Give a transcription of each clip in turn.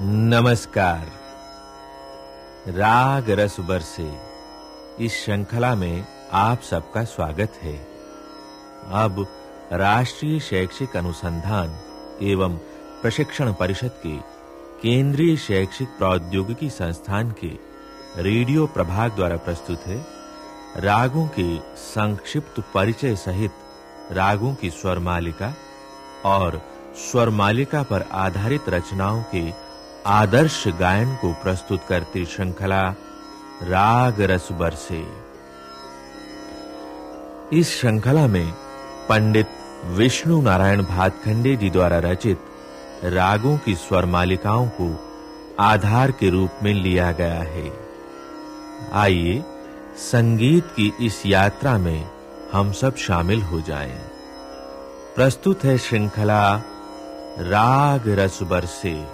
नमस्कार। राग रस बरसे इस श्रृंखला में आप सबका स्वागत है। अब राष्ट्रीय शैक्षिक अनुसंधान एवं प्रशिक्षण परिषद के केंद्रीय शैक्षिक प्रौद्योगिकी संस्थान के रेडियो प्रभाग द्वारा प्रस्तुत है, रागों के संक्षिप्त परिचय सहित रागों की स्वर मालिका और स्वर मालिका पर आधारित रचनाओं के आदर्श गायन को प्रस्तुत करती श्रृंखला राग रस बरसे। इस श्रृंखला में पंडित विष्णु नारायण भातखंडे जी द्वारा रचित रागों की स्वर मालिकाओं को आधार के रूप में लिया गया है। आइए संगीत की इस यात्रा में हम सब शामिल हो जाएँ। प्रस्तुत है श्रृंखला राग रस बरसे।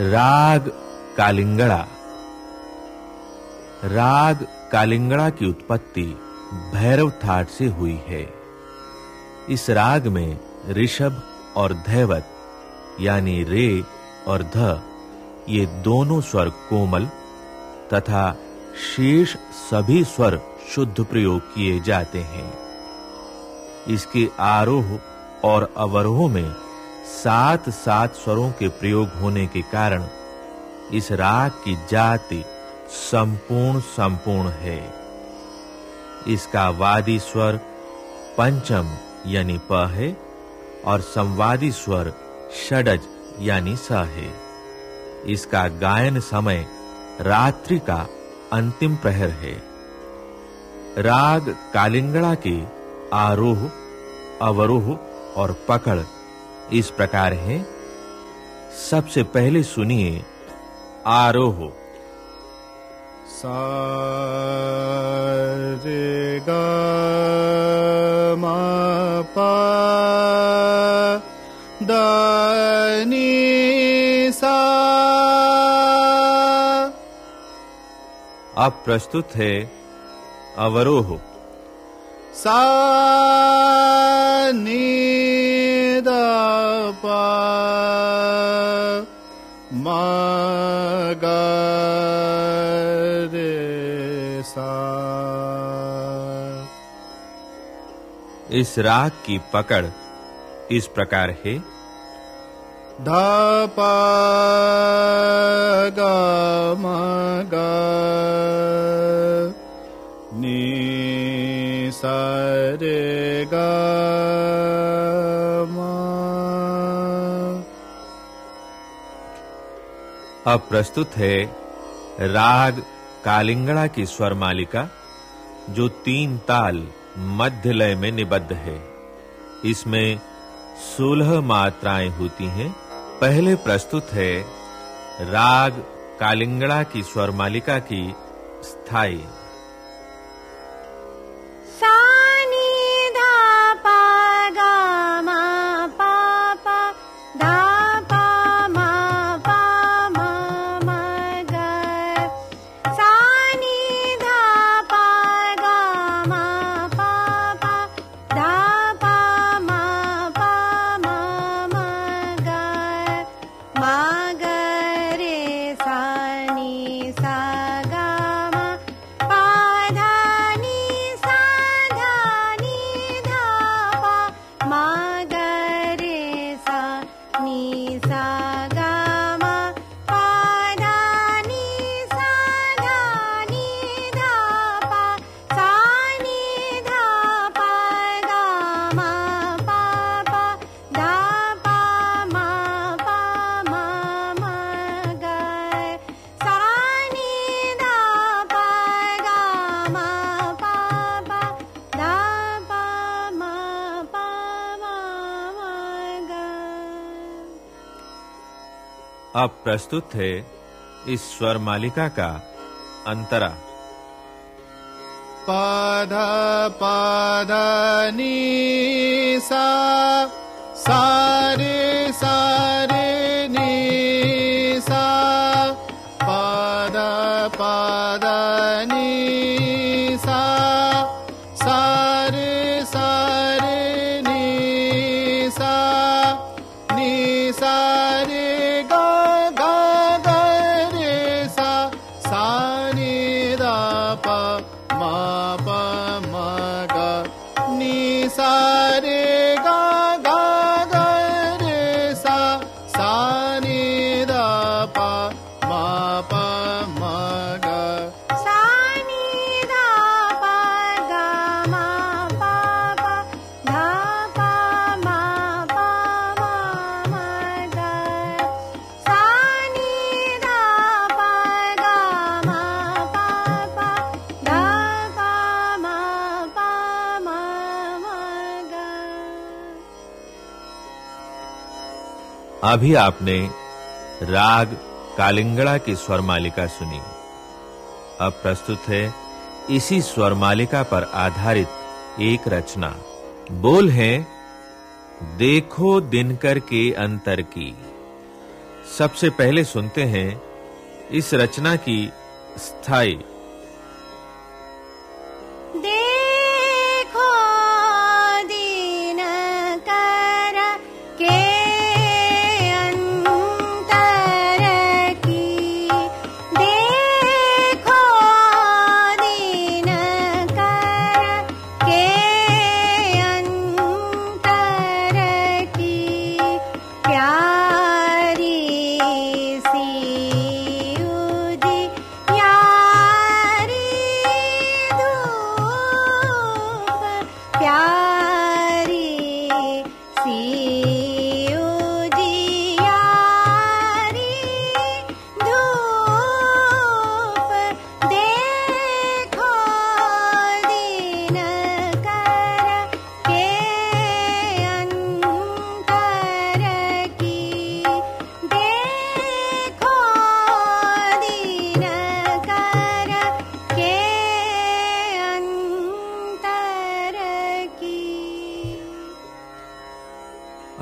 राग कालिंगड़ा। राग कालिंगड़ा की उत्पत्ति भैरव थाट से हुई है। इस राग में ऋषभ और धैवत, यानी रे और ध, ये दोनों स्वर कोमल तथा शेष सभी स्वर शुद्ध प्रयोग किए जाते हैं। इसके आरोह और अवरोह में सात सात स्वरों के प्रयोग होने के कारण इस राग की जाति संपूर्ण संपूर्ण है। इसका वादी स्वर पंचम यानी प है और संवादी स्वर षडज यानी स है। इसका गायन समय रात्रि का अंतिम प्रहर है। राग कालिंगड़ा के आरोह, अवरोह और पकड़ इस प्रकार है। सबसे पहले सुनिए आरोह। सा रे ग म प द नि सा। अब प्रस्तुत है अवरोह। सा इस राग की पकड़ इस प्रकार है। ध प ग म ग। नि स रे ग म। अब प्रस्तुत है राग कालिंगड़ा की स्वर मालिका जो तीन ताल मध्य लय में निबद्ध है। इसमें सोलह मात्राएँ होती हैं। पहले प्रस्तुत है राग कालिंगड़ा की स्वर मालिका की स्थायी अब प्रस्तुत थे इस स्वर मालिका का अंतरा। पद पद नी सा सारे सारे नी सा पद पद नी अभी आपने राग कालिंगड़ा की स्वर मालिका सुनी। अब प्रस्तुत है इसी स्वर मालिका पर आधारित एक रचना। बोल है, देखो दिनकर के अंतर की। सबसे पहले सुनते हैं इस रचना की स्थायी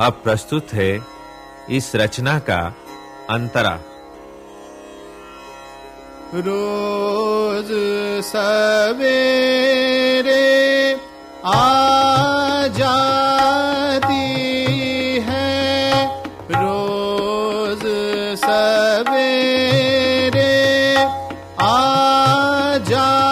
अब प्रस्तुत है इस रचना का अंतरा। रोज सवेरे आ जाती है। रोज सवेरे आ जाती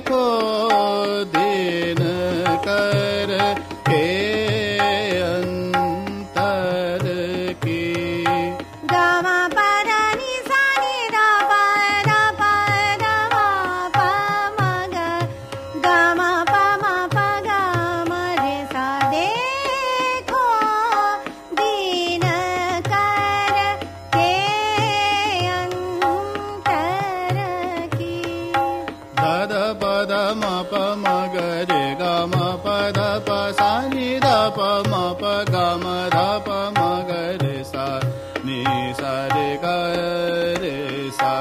को दीन कर ध म प म ग रे ग म प ध प सा नि ध प म प ग म ध प म ग रे सा नि सा रे ग रे सा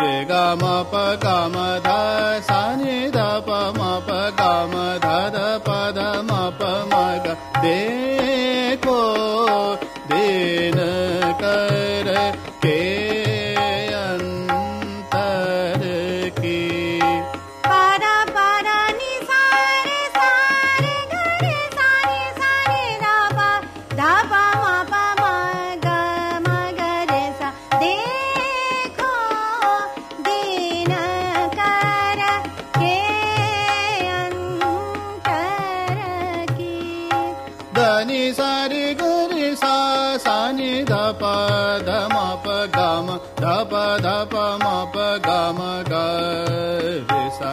रे ग म प ग म ध सा ध मे सा